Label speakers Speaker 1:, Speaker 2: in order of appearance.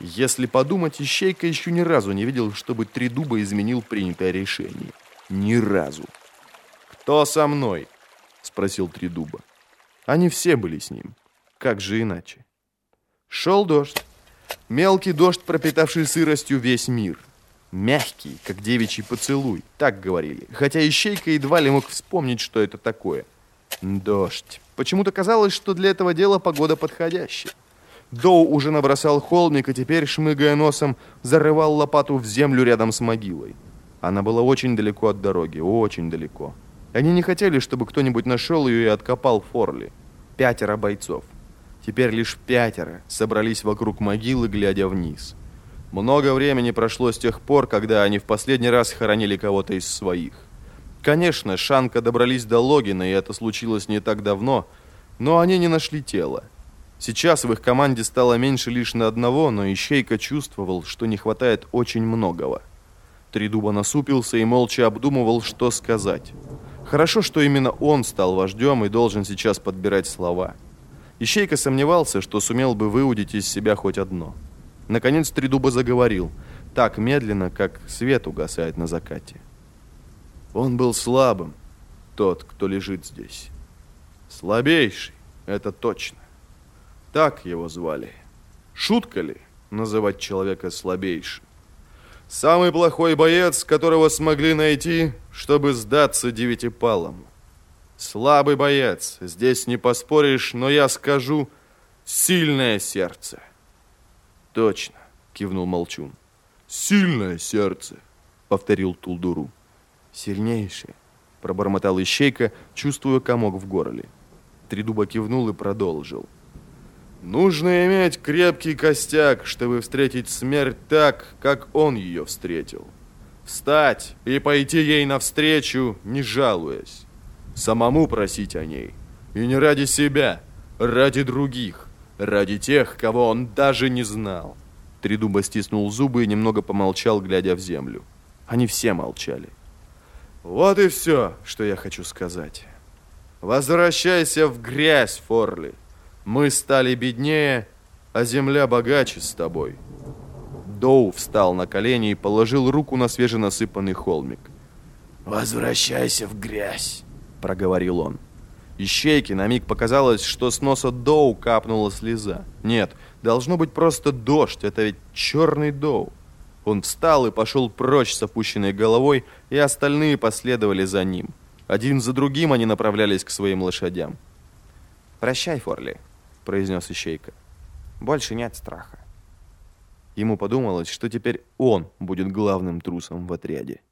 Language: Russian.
Speaker 1: Если подумать, Ищейка еще ни разу не видел, чтобы Тридуба изменил принятое решение. Ни разу. «Кто со мной?» — спросил Тридуба. Они все были с ним. Как же иначе? Шел дождь. Мелкий дождь, пропитавший сыростью весь мир. Мягкий, как девичий поцелуй, так говорили. Хотя Ищейка едва ли мог вспомнить, что это такое. Дождь. Почему-то казалось, что для этого дела погода подходящая. Доу уже набросал холмик и теперь, шмыгая носом, зарывал лопату в землю рядом с могилой. Она была очень далеко от дороги, очень далеко. Они не хотели, чтобы кто-нибудь нашел ее и откопал Форли. Пятеро бойцов. Теперь лишь пятеро собрались вокруг могилы, глядя вниз. Много времени прошло с тех пор, когда они в последний раз хоронили кого-то из своих. Конечно, Шанка добрались до Логина, и это случилось не так давно, но они не нашли тело. Сейчас в их команде стало меньше лишь на одного, но Ищейка чувствовал, что не хватает очень многого. Тридуба насупился и молча обдумывал, что сказать. Хорошо, что именно он стал вождем и должен сейчас подбирать слова. Ищейка сомневался, что сумел бы выудить из себя хоть одно. Наконец Тридуба заговорил, так медленно, как свет угасает на закате. Он был слабым, тот, кто лежит здесь. Слабейший, это точно. Так его звали. Шутка ли называть человека слабейшим? Самый плохой боец, которого смогли найти, чтобы сдаться девятипалому. Слабый боец, здесь не поспоришь, но я скажу, сильное сердце. Точно, кивнул Молчун. Сильное сердце, повторил Тулдуру. Сильнейшее, пробормотал Ищейка, чувствуя комок в горле. Тридуба кивнул и продолжил. Нужно иметь крепкий костяк, чтобы встретить смерть так, как он ее встретил. Встать и пойти ей навстречу, не жалуясь. Самому просить о ней. И не ради себя, ради других, ради тех, кого он даже не знал. Тридуба стиснул зубы и немного помолчал, глядя в землю. Они все молчали. Вот и все, что я хочу сказать. Возвращайся в грязь, Форли. Мы стали беднее, а земля богаче с тобой. Доу встал на колени и положил руку на свеженасыпанный холмик.
Speaker 2: «Возвращайся в грязь», — проговорил он.
Speaker 1: Ищейке на миг показалось, что с носа Доу капнула слеза. Нет, должно быть просто дождь, это ведь черный Доу. Он встал и пошел прочь с опущенной головой, и остальные последовали за ним. Один за другим они направлялись к своим лошадям. «Прощай, Форли», произнес Ищейка. Больше нет страха. Ему подумалось, что теперь он будет главным трусом в отряде.